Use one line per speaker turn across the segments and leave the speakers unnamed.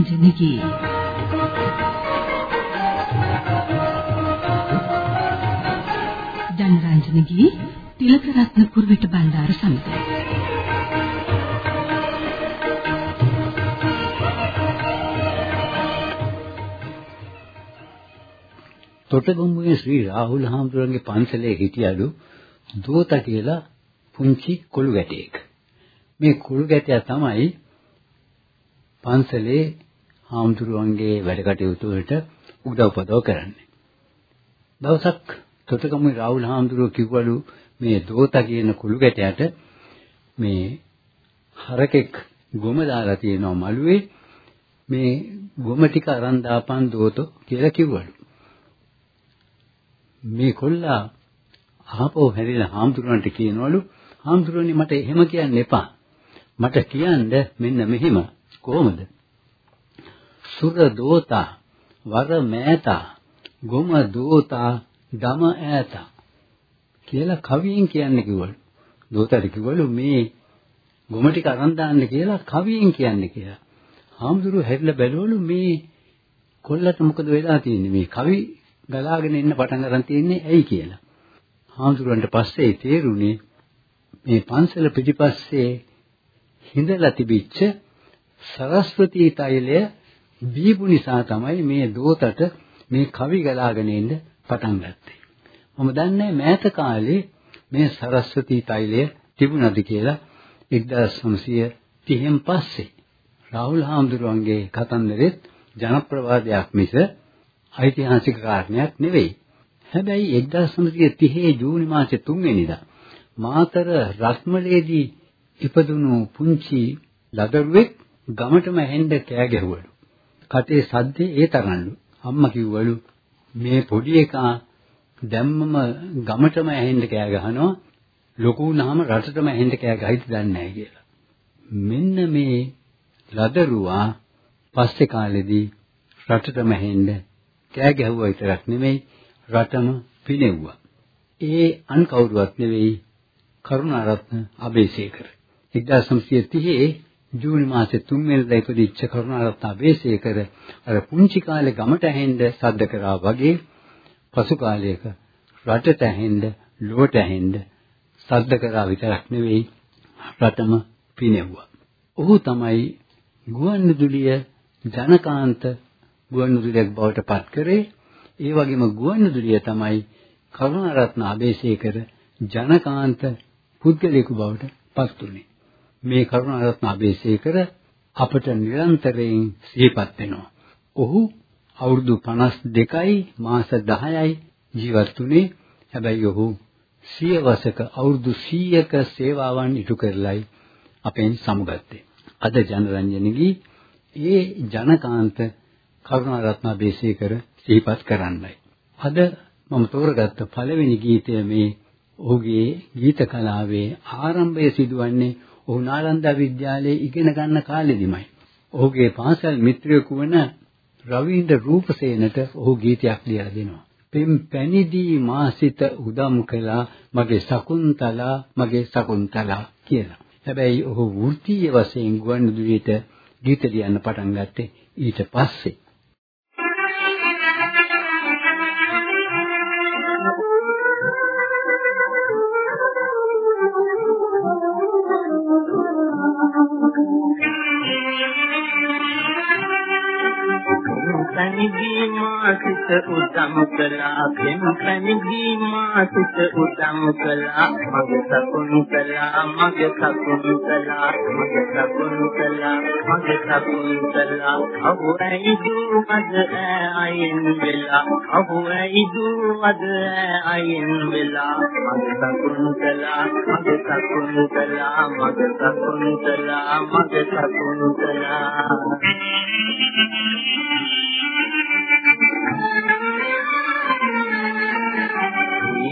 ජනරන්ජනගේ ජනරන්ජනගේ තිලකරත්න කුරුවිට බණ්ඩාර සමිත
තොටගමුවේ ශ්‍රී රාහුල හාමුදුරන්ගේ පන්සලේ හිටියලු දෝත කියලා පුංචි කොළු ගැටයෙක්. මේ කොළු ගැටයා තමයි පන්සලේ හාමුදුරුවන්ගේ වැඩ කටයුතු වලට උදව්පදව කරන්නේ. දවසක් තොටගමුවේ රාහුල හාමුදුරුවෝ කිව්වලු මේ දෝත කියන කොළු ගැටයට මේ හරකෙක් ගොම දාලා තියෙනවා මළුවේ මේ ගොම ටික අරන් දාපන් දෝතෝ කියලා කිව්වලු. මේ කොල්ලා ආපහු හැරිලා හාමුදුරන්ට කියනවලු හාමුදුරනේ මට එහෙම කියන්න එපා. මට කියන්න මෙන්න මෙහෙම කොහොමද? සුර දෝතා වර මෑතා ගොම දෝතා දම ඈතා කියලා කවියෙන් කියන්නේ කිව්වලු. දෝතට කිව්වලු මේ ගොම ටික අරන් දාන්න කියලා කවියෙන් කියන්නේ කියලා. හාමුදුරුවෝ හැරිලා බැලුවලු මේ කොල්ලට මොකද වෙලා තියෙන්නේ මේ කවි ගලාගෙන එන්න පටන් ගන්න තියෙන්නේ ඇයි කියලා. හාමුදුරන්ට පස්සේ තේරුණේ මේ පන්සල පිටිපස්සේ හිඳලා තිබිච්ච සරස්වතී තෛලය දීපු නිසා තමයි මේ දෝතට මේ කවි ගලාගෙන එන්න පටන් ගත්තේ. මම දන්නේ මෑත කාලේ මේ සරස්වතී තෛලය තිබුණාද කියලා 1930න් පස්සේ රාහුල් හාමුදුරුවන්ගේ කතන්දරෙත් ජනප්‍රවාදයක් මිස ඓතිහාසික කාරණයක් නෙවෙයි. හැබැයි 1930 ජූනි මාසේ 3 වෙනිදා මාතර රත්මලේදී ඉපදුණු පුංචි ලදරුවෙක් ගමටම ඇහෙන්න කෑ ගැහුවලු. කටේ සද්දේ ඒ තරම්ලු. අම්මා කිව්වලු මේ පොඩි එකා දැම්මම ගමටම ඇහෙන්න කෑ ගහනවා. ලොකු වුණාම රටටම ඇහෙන්න කෑ ගහිද දන්නේ නැහැ කියලා. මෙන්න මේ ලදරුවා පස්සේ කාලෙදී රටටම ඇහෙන්න කෑ ගැහුවා විතරක් නෙමෙයි රටම පිනෙව්වා. ඒ අන් කවුරුවත් නෙවෙයි කරුණාරත්න අබේසේකර. 1930 ජූනි මාසේ 3 වෙනිදා ඉපදිච්ච කරුණාරත්න අබේසේකර අර පුංචි කාලේ ගමට ඇහෙන්න සද්ද කරා වගේ පසු කාලයක රටට ඇහෙන්න ලොවට ඇහෙන්න සද්ද කරා විතරක් නෙවෙයි රටම පිනෙව්වා. ඔහු තමයි ගුවන්විදුලිය ජනකාන්ත ගුවන්විදුලියක් බවට පත් කරේ. ඒ වගේම ගුවන්විදුලිය තමයි කරුණාරත්න අබේසේකර ජනකාන්ත පුද්ගලයෙකු බවට පත් වුණේ. මේ කරුණාරත්න අබේසේකර අපට නිරන්තරයෙන් සිහිපත් වෙනවා. ඔහු අවුරුදු 52යි මාස 10යි ජීවත් වුණේ. හැබැයි ඔහු සියවසක අවුරුදු 100ක සේවාවන් ඉටු කරලයි අපෙන් සමුගත්තේ. අද ජනරන්ජනගේ ඒ ජනකාන්ත කරුණාරත්න බේසේකර සිහිපත් කරන්නයි. අද මම තෝරගත්ත පළවෙනි ගීතය මේ ඔහුගේ ගීත කලාවේ ආරම්භය සිදුවන්නේ ඔහු නාලන්දා විද්‍යාලයේ ඉගෙන ගන්න කාලෙදිමයි. ඔහුගේ පාසල් මිත්‍රයෙකු වන රවීන්ද්‍ර රූපසේනට ඔහු ගීතයක් ලියලා දෙනවා. පෙම් පැනිදී මාසිත උදම් කළා මගේ සකුන්තලා මගේ සකුන්තලා කියලා. හැබැයි ඔහු වෘත්තීය වශයෙන් ගුවන්විදුලියට ගීත ලියන්න පටන් ගත්තේ ඊට පස්සේ.
පැනිදී මා සිත උදම් කළා. පෙම් පැනිදී මා සිත උදම් කළා. මගේ සකුන් කළා මගේ සකුන් කළා මගේ සකුන් කළා මගේ සකුන් කළා. අහුයි දු අද අයින් වෙලා? අහුයි දු අද අයින් වෙලා? මගේ සකුන් කළා මගේ සකුන් කළා මගේ සකුන් කළා මගේ සකුන් කළා.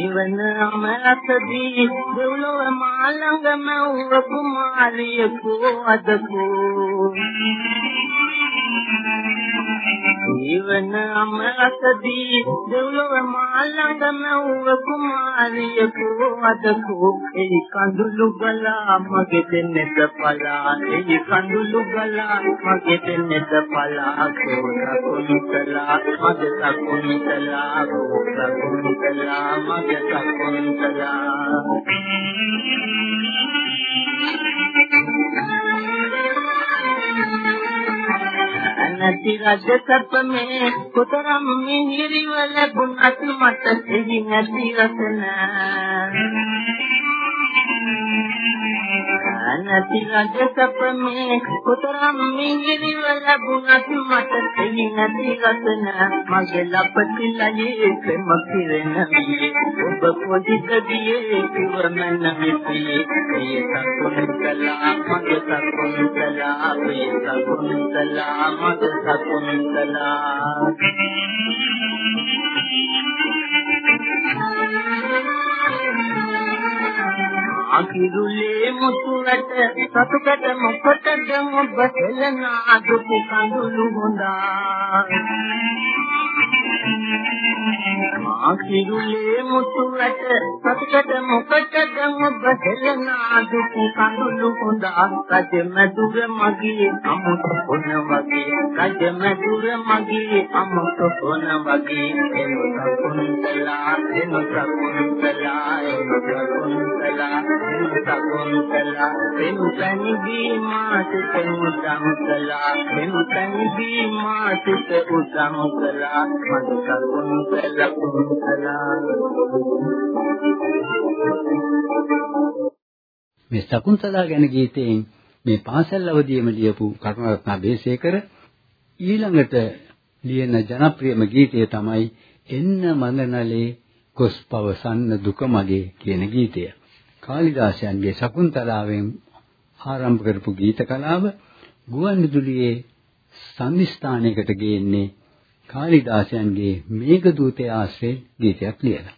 ජීවන අමරතදී දෙව්ලොව මාළඟ මව්ව කුමාරියකෝ අදකෝ. ජීවන අමරසදී දෙව්ලොව මාළඟම වූ කුමාරියකෝ අදකෝ. ඒ කඳුළු ගලා මගේ දෙන්නට පලා. ඒ කඳුළු ගලා මගේ දෙන්නට පලා. කෝසකුන්තලා මගේ සකුන්තලා කෝසකුන්තලා මගේ සකුන්තලා නැති රජ සැප මේ කොතරම් මිහිරිවල ගුණත් මට එහි නැති රසන. නැති රජ සැප මේ කොතරම් මිහිරිවල ගුණත් මට එහි නැති රසන මගේ ලපටි ලයේ ප්‍රේම පිරෙන ඔබ පොඩි කදියේ කිවමන මිතියේ ඒ සකුන්තලා මගේ සකුන්තලා ඒ සකුන්තලා මගේ සකුන්තලා අකිරුලේ මුතුවට සතුකට මොකටද ඔබ හෙලනා දුක කඳුළු හොඳා ආකිරුලේ මුතුවට සතුටට මොකටද ඔබ හෙලනා දුක කඳුළු හොඳා රජ මැදුර මගේ අමුත කොන වගේ රජ මැදුර මගේ අමුත කොන වගේ. එනු සකුන්තලා එනු සකුන්තලා එනු සකුන්තලා එනු සකුන්තලා එනු තනිදී මාසිත උදම් කළා එනු තනිදී මාසිත උදම් කළා. මද සකුන්තලා කුන්තලා
මේ සකුන්තලා ගැන ගීතයෙන් මේ පාසල් අවදියේම ලියපු කරුණාරත්න බේසේකර ඊළඟට ලියන ජනප්‍රියම ගීතය තමයි එන්න මනනලේ කොස් පවසන්න දුක මගේ කියන ගීතය. කාලිදාසයන්ගේ සකුන්තලාවෙන් ආරම්භ කරපු ගීත කලාව ගුවන්විදුලියේ සම්නිස්ථානයකට ගේන්නේ කාලිදාසයන්ගේ මේඝදූතය ආශ්‍රේ ගීතයක් ලියලා.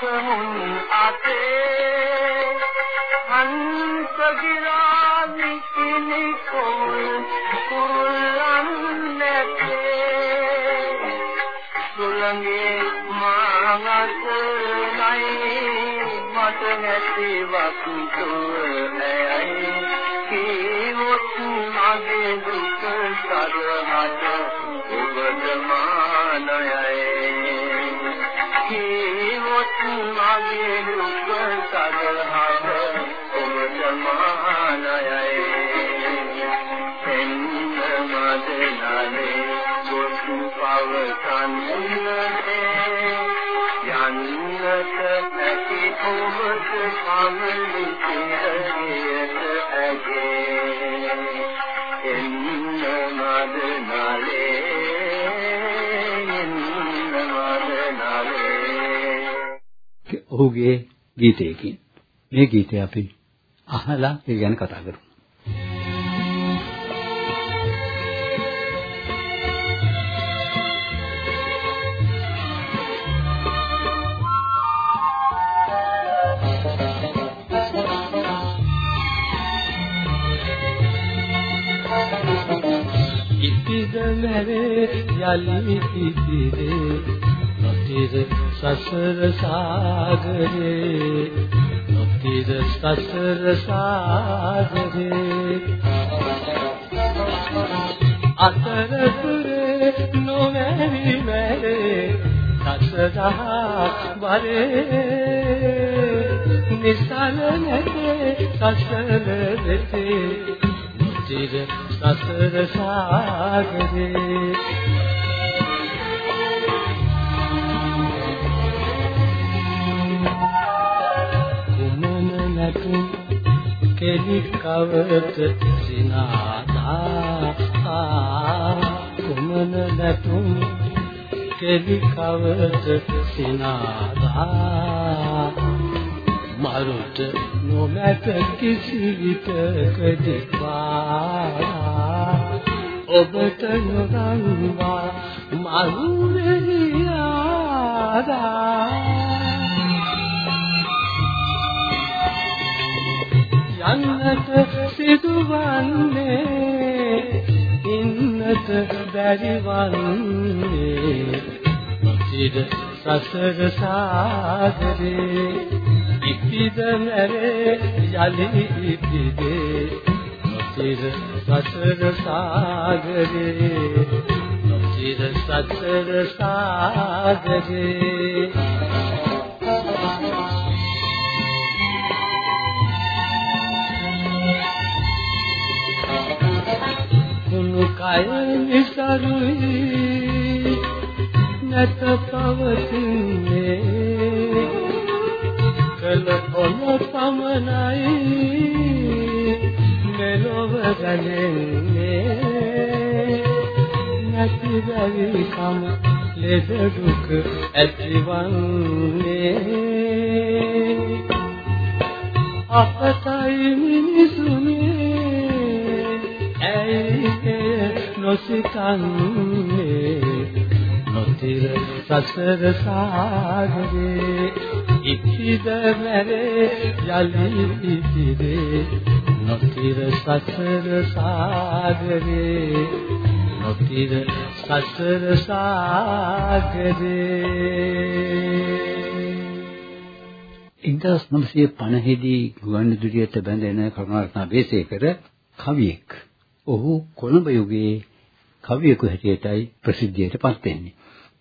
මෙදුකමුන් අපේ හංස ගිරා විකිනි කොල් කුරුල්ලන් නැතේ සුළඟේ මාගතරයි මට නැති වස්තුව ඇයි කීවොත් මගේ දුක සරහට යන්නට ඇති ඔබට කමලි
ඔහුගේ ගීතයකින් මේ ගීතය අපි අහලා ඒ ගැන කතා කරමු.
ඉතිද මැරේ යලි ඉතිරේ නොතිර සසර සාගරේ නොතිර සසර සාගරේ. අතරතුරේ නොමැරි මැරේ සසරා වරේ. නිසල නැතේ සසර වෙතේ නොතිර සසර සාගරේ. කුමන නැතුම් කෙලි කවත සිනාදා? කුමන නැතුම් කෙලි කවත සිනාදා? මරුට නොමැත කිසි විටකදී වාරා ඔබට නොදන්වා මරු වෙරියාදා යන්නට සිදුවන්නේ ඉන්නට බැරිවන්නේ නොසිද සසර සාගරේ ඉතිද මැරේ යලි ඉතිදේ නොසිද සසර සාගරේ නොසිද සසර සාගරේ. කය නිසරුයි නැත පවතින්නේ. කල කොන පමනයි මෙලොව ගලන්නේ නැති බැරි කම ලෙස දුක ඇතිවන්නේ. අපතයි මිනිසුනේ නොසිතන්නේ නොතිර සසර සාගරේ ඉතිද මැරේ යලි ඉතිදේ නොතිර සසර සාගරේ නොතිර සසර සාගරේ
1950 දී ගුවන්විදුලියට බැඳෙන කරුණාරත්න බේසේකර කවියෙක්. ඔහු කොළඹ යුගයේ කවියෙකු හැටියටයි ප්‍රසිද්ධියටපත් වෙන්නේ.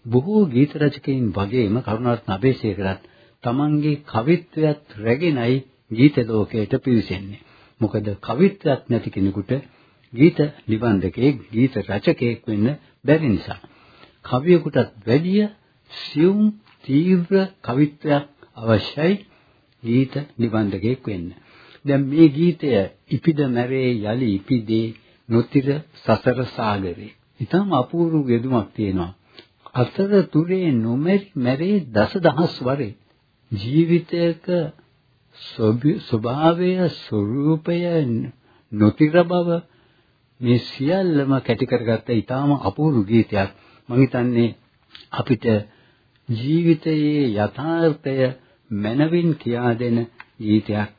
බොහෝ ගීත රචකයින් වගේම කරුණාරත්න බේසේකරත් තමන්ගේ කවිත්වයක් රැගෙනයි ගීත ලෝකයට පිවිසෙන්නේ. මොකද කවිත්වයක් නැති කෙනෙකුට ගීත නිබන්ධකයෙක් ගීත රචකයෙක් වෙන්න බැරි නිසා. කවියෙකුටත් වැඩිය සියුම් තීව්‍ර කවිත්වයක් අවශ්‍යයි ගීත නිබන්ධකයෙක් වෙන්න. දැන් මේ ගීතය ඉපිද මැරේ යලි ඉපිදේ නොතිර සසර සාගරේ. ඊටම අපූර්ව යෙදුමක් තියෙනවා. අතර තුරේ නොමැරි මැරේ දසදහස් වරේ ජීවිතයක ස්වභාවය ස්වરૂපය නොතිර බව මේ සියල්ලම කැටි කරගත්ත ඊටාම අපූර්ව ගීතයක් මම හිතන්නේ අපිට ජීවිතයේ යථාර්ථය මනවින් කියා දෙන ගීතයක්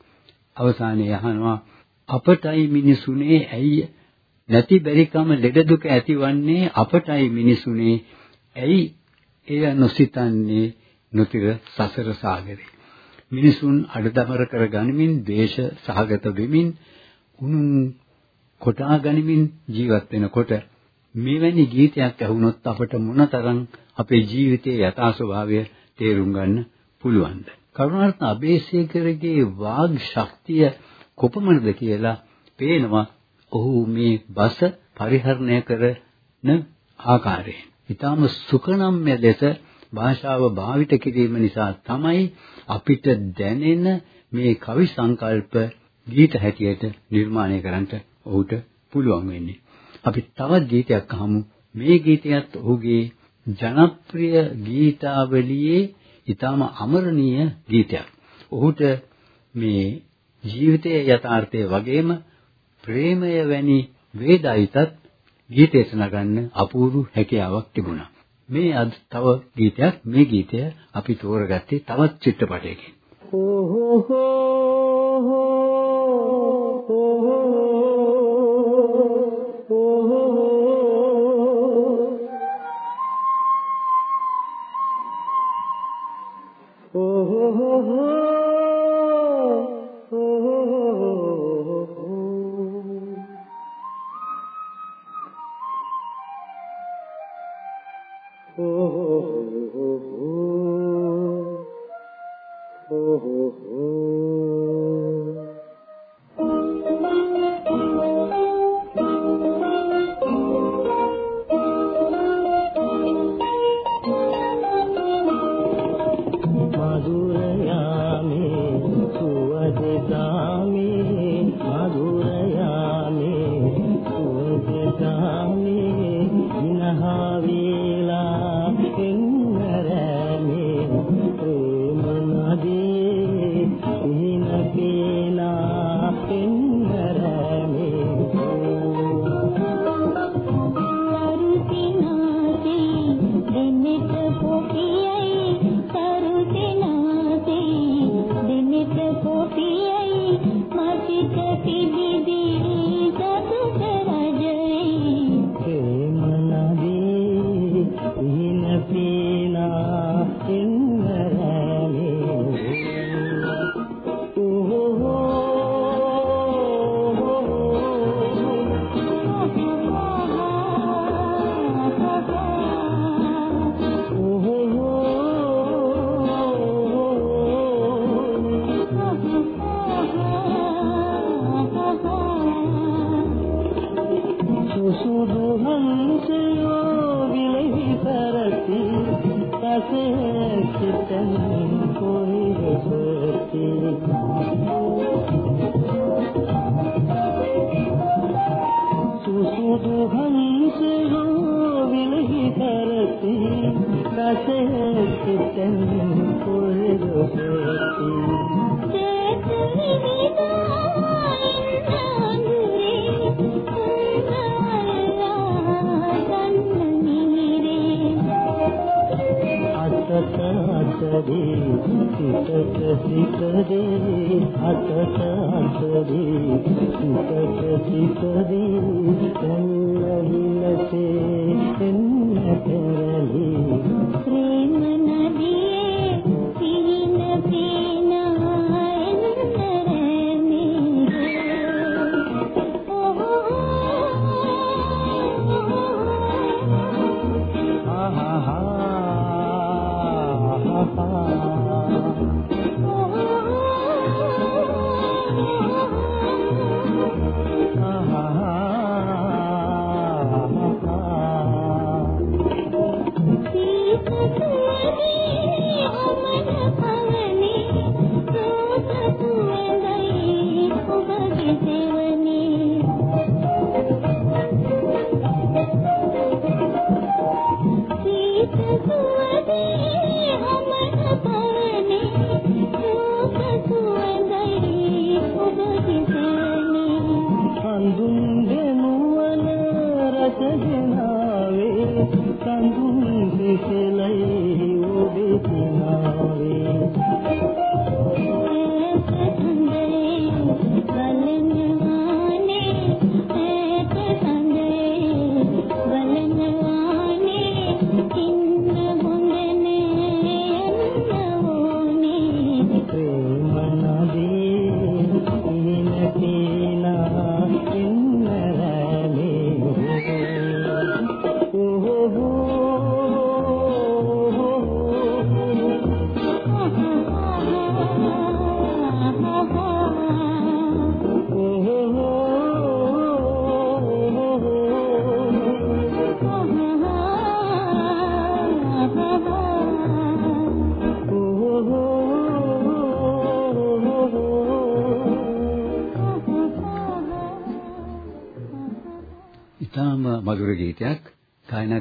අවසානයේ අහනවා අපටයි මිනිසුනේ ඇයි නැති බැරිකම ලෙඩ දුක ඇතිවන්නේ අපටයි මිනිසුනේ. ඇයි එය නොසිතන්නේ? නොතිර සසර සාගරේ. මිනිසුන් අඩදබර කර ගනිමින් දේශ සහගත වෙමින් උනුන් කොටා ගනිමින් ජීවත් වෙනකොට මෙවැනි ගීතයක් ඇහුනොත් අපට මොනතරම් අපේ ජීවිතයේ යථා ස්වභාවය තේරුම් ගන්න පුළුවන්ද? කරුණාරත්න අබේසේකරගේ වාග් ශක්තිය කොපමණද කියලා පේනවා ඔහු මේ බස පරිහරණය කරන ආකාරයෙන්. ඊටම සුකනම්ය ලෙස භාෂාව භාවිත කිරීම නිසා තමයි අපිට දැනෙන මේ කවි සංකල්ප ගීත හැටියට නිර්මාණය කරන්නට ඔහුට පුළුවන් වෙන්නේ. අපි තවත් ගීතයක් අහමු. මේ ගීතයත් ඔහුගේ ජනප්‍රිය ගීතාවලියේ ඊටම අමරණීය ගීතයක්. ඔහුට මේ ජීවිතයේ යථාර්ථය වගේම ප්‍රේමය වැනි වේදායිතත් ගීත දේශනා ගන්න අපූර්ව හැකියාවක් තිබුණා. මේ අද තව ගීතයක් මේ ගීතය අපි තෝරගත්තේ තවත් චිත්‍රපටයකින්.
ඕ හෝ හෝ
Oh, oh, oh, oh.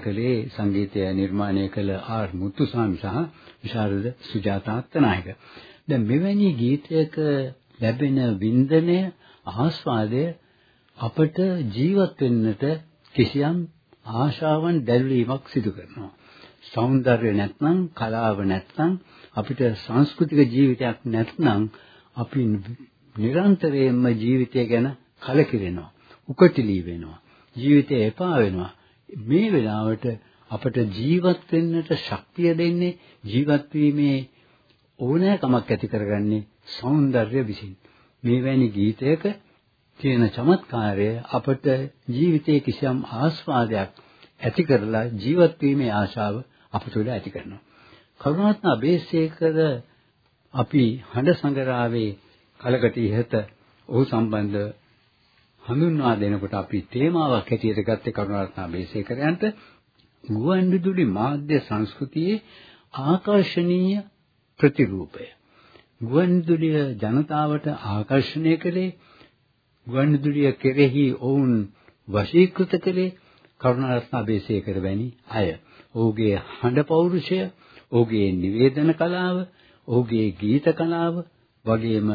කළේ සංගීතය නිර්මාණය කළ ආර් මුතුසාමි සහ විශාරද සුජාතා අත්තනායක. දැන් මෙවැනි ගීතයක ලැබෙන වින්දනය ආස්වාදය අපට ජීවත් වෙන්නට කිසියම් ආශාවන් දැල්වීමක් සිදු කරනවා. సౌందර්ය නැත්නම් කලාව නැත්නම් අපිට සංස්කෘතික ජීවිතයක් නැත්නම් අපි නිරන්තරයෙන්ම ජීවිතය ගැන කලකිරෙනවා. උකටිලී වෙනවා. ජීවිතය එපා වෙනවා. මේ වෙලාවට අපට ජීවත් වෙන්නට ශක්තිය දෙන්නේ ජීවත් වීමේ ඕනෑකමක් ඇති කරගන්නේ సౌందර්ය විසින්. මේවැනි ගීතයක තියෙන චමත්කාරය අපට ජීවිතයේ කිසියම් ආස්වාදයක් ඇති කරලා ජීවත් වීමේ ආශාව අප තුළ ඇති කරනවා. කරුණාරත්න අබේසේකර අපි හඬ සංගරාවේ කලකට ඉහත ඔහු සම්බන්ධ හඳුන්වා දෙනකොට අපි තේමාවක් හැටියට ගත්තේ කරුණාරත්න අබේසේකරයන්ට ගුවන්විදුලි මාධ්‍ය සංස්කෘතියේ ආකර්ෂණීය ප්‍රතිරූපය. ගුවන්විදුලිය ජනතාවට ආකර්ෂණය කළේ ගුවන්විදුලිය කෙරෙහි ඔවුන් වශීකృత කළේ කරුණාරත්න අබේසේකර වැනි අය. ඔහුගේ හඬ පෞරුෂය, ඔහුගේ නිවේදන කලාව, ඔහුගේ ගීත කලාව වගේම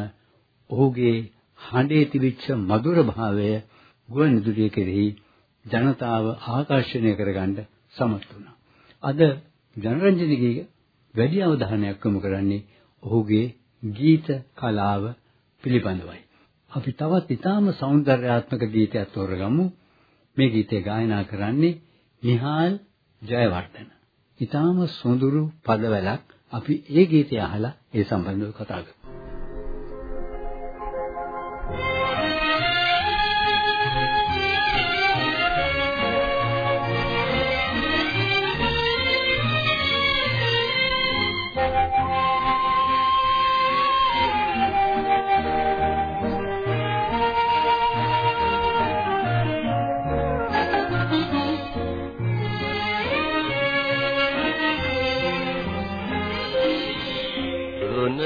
ඔහුගේ හඬේ තිබිච්ච මధుර භාවය ගුවන්විදුලිය කෙරෙහි ජනතාව ආකර්ෂණය කරගන්න සමත් වුණා. අද ජනරන්ජනගේ වැඩි අවධානයක් යොමු කරන්නේ ඔහුගේ ගීත කලාව පිළිබඳවයි. අපි තවත් ඊටාම సౌందర్యාත්මක ගීතයක් තෝරගමු. මේ ගීතය ගායනා කරන්නේ නිහාල් ජයවර්ධන. ඊටාම සොඳුරු පදවලක් අපි ඒ ගීතය අහලා ඒ සම්බන්ධව කතා කරමු.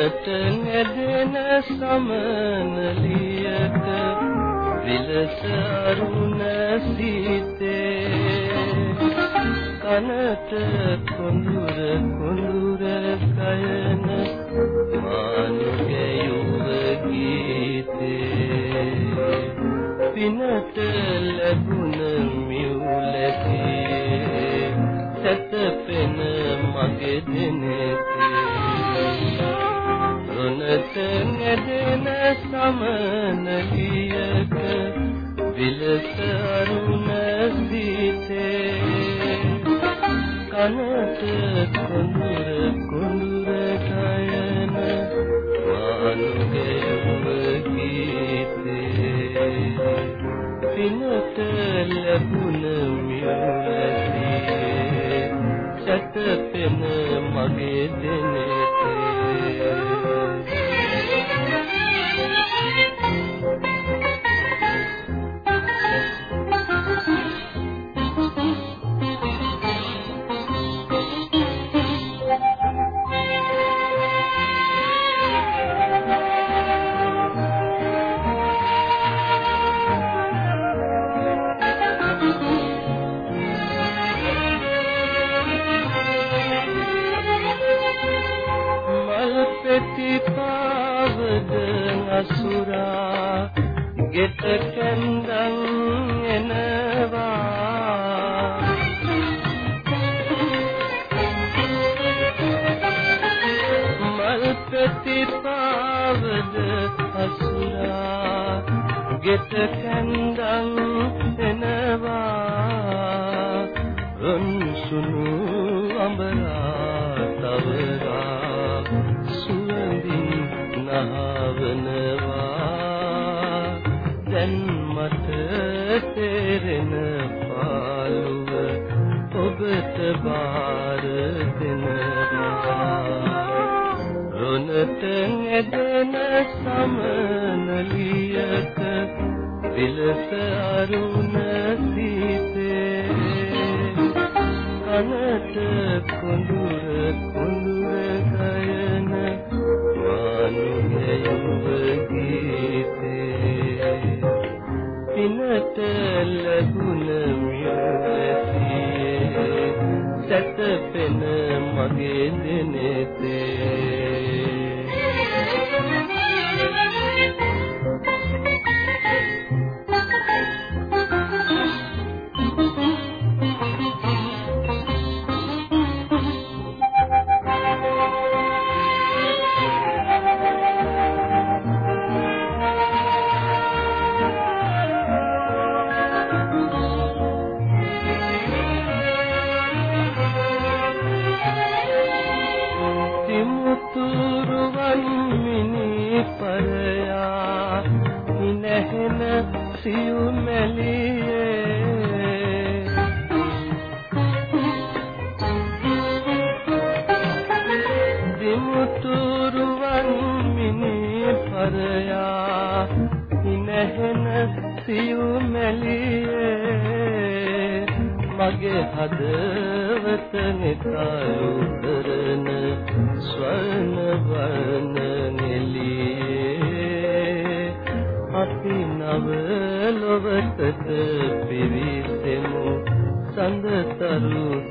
රොනට නැදෙන සමනලියට විලස අරුණ සීතේ කනට කොඳුර කොඳුර කයන මානුගේ යුව ගීතේ පිනට ලැබුණ මියුලකේ සැතපෙන මගේ දිනේ රොනත නැදෙන සමනලියක විලස අරුණ සීතේ. කනට කොඳුර කොඳුර කයන මානුගේ ඔබ ගීතේ පිනට ලැබුණ මියුලදී සැතපෙන මගේ දිනේ ගෙත කැන්දන් එනවා. මල් ප්‍රතිපාවද අසුරා ගෙත කැන්දන් එනවා. රොන් සුනු අඹරා තවරා තේරෙන පාළුව ඔබට බාර දෙනවා රොනට ඇදෙන සමනලියක විලස අරුණ සීතේ. කනට කොඳුර මානුගේ ඔබ ගීතේ දිනට ලැබුණ මියලසියේ සැතපෙන මගේ දිනෙතේ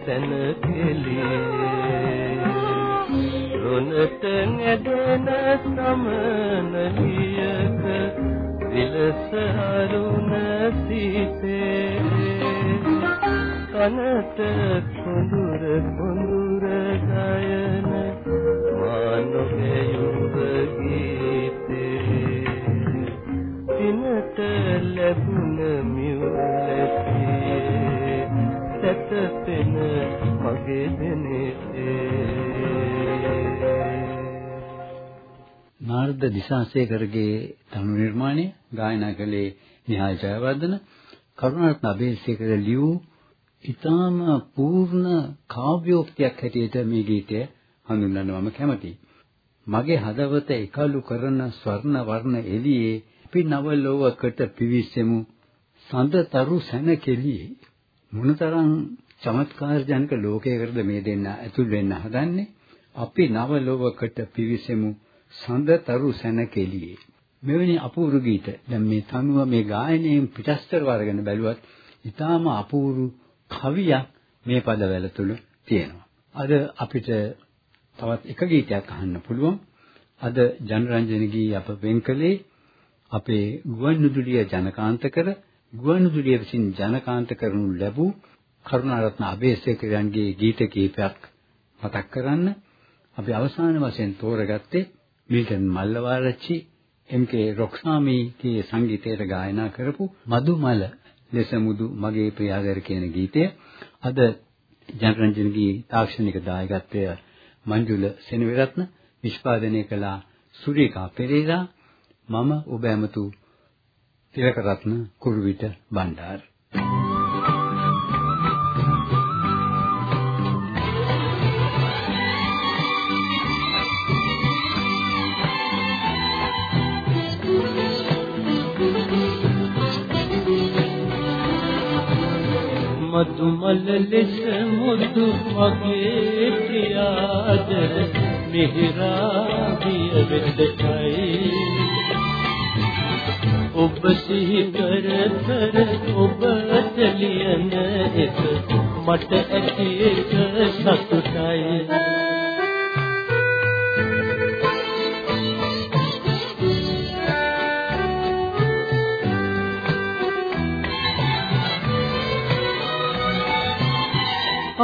තැන කෙලියේ රොනට නැදෙන සමනලියක දිලස අරුණ සිතේ. කනට කුඳුර කුඳුර ගයන මානවයුඹ ගීතේ. දිනට ලැබුණ මියුලසියේ සැතපෙන මගේ දිනේ
නාරද දිසාසේකරගේ තනු නිර්මාණය ගායනා කළේ නිහාල් ජයවර්ධන කරුණාරත්න අබේසේකර ලියූ ඊටාම පූර්ණ කාව්‍යෝක්තියක් හැටියට මේ ගීතය හඳුන්වනවම කැමතියි. මගේ හදවත එකලු කරන ස්වර්ණ වර්ණ එළියේ අපි නව ලෝකකට පිවිසෙමු සඳතරු සැනකෙළියේ මොනතරම් චමත්කාර ජනක ලෝකයකටද මේ දෙන්න ඇතුල් වෙන්න හදන්නේ අපි නව ලෝකකට පිවිසෙමු සඳතරු සැනකෙළියේ මෙවැනි අපූර්ව ගීත දැන් මේ තනුව මේ ගායනයෙන් පිටස්තර වරගෙන බැලුවත් ඊටාම අපූර්ව කවියක් මේ පදවල තුල තියෙනවා. අද අපිට තවත් එක ගීතයක් අහන්න පුළුවන්. අද ජනරන්ජනගේ අප වෙන්කලේ අපේ ගුවන්විදුලිය ජනකාන්තකර ගුවන්විදුලිය විසින් ජනකාන්ත කරනු ලැබූ කරුණාරත්න අබේසේකරන්ගේ ගීත කීපයක් මතක් කරන්න අපි අවසාන වශයෙන් තෝරගත්තේ මිල්ටන් මල්ලවාරච්චි එම්.කේ. රොක්සාමීගේ සංගීතයට ගායනා කරපු මදුමල ලෙස මුදු මගේ ප්‍රියාදර කියන ගීතය අද ජනරන්ජනගේ තාක්ෂණික දායකත්වය මංජුල සෙනවිරත්න නිෂ්පාදනය කළ සුරීකා පෙරේරා මම ඔබ ඇමතු තිලකරත්න කුරුවිට බණ්ඩාර
මදුමල ලෙස මුදු මගේ ප්‍රියාදර මිහිරාවිය වෙතයි ඔබ සිහි කර කර ඔබට ලියන එක මට ඇති එක සතුටයි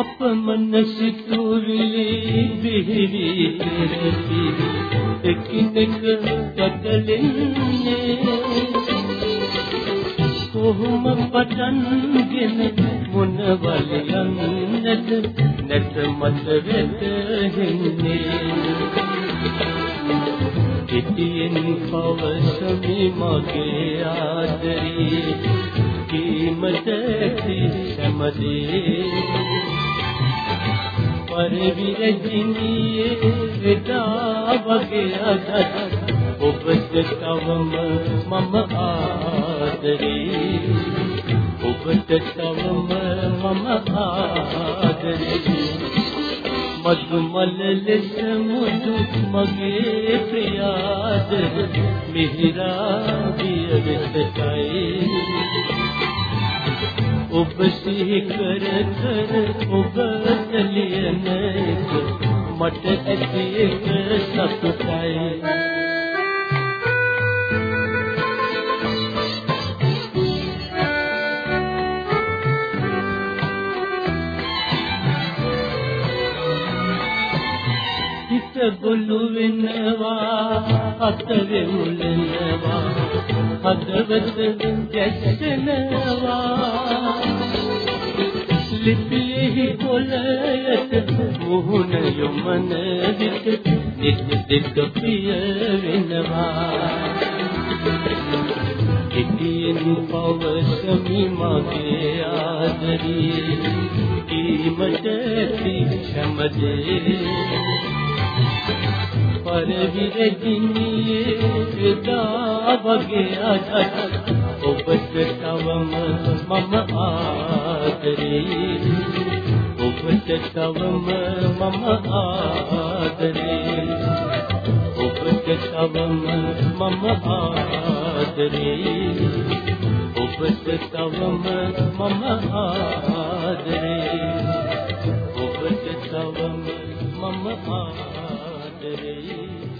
අප මනසිතුවිලි බිහිවි කෙරෙති එකිනෙක දැකලෙන්නේ කොහොම පටන්ගෙන මොන වලියන්නද නැත මත වෙතෙන්නේ ඉතින් පවසමි මගේ ආදරේ. කීමට සැමදී පරිවිරජිනියේ එදා වගේ අදත් ඔබට තවම මම ආදරේ ඔබට තවම මම ආදරේ මధుමල ලෙස මුදු මගේ ප්‍රියාද මිහිරා දිය වෙතයි සිහි කර කර ඔබ ලියන එක මට ඇති එක සතුටයි. හිත ගොළු වෙනවා අත වෙමුලනවා හදවත ගැස්සෙනවා. ලිපියෙහි කොලයට මුහුණ යොමන විට නිත් දෙක පිය වෙනවා. හිතියෙන් පවසමි මගේ ආදරී. කීමට පිච්ඡමදේ පරවිරදිනියේ එදා වගේ අද ඔබට තවම මම ආදරේ. ඔබට තවම මම ආදරේ. ඔබට තවම මම ආදරේ. ඔබට තවම මම ආදරේ. ඔබට තවම මම ආදරේ.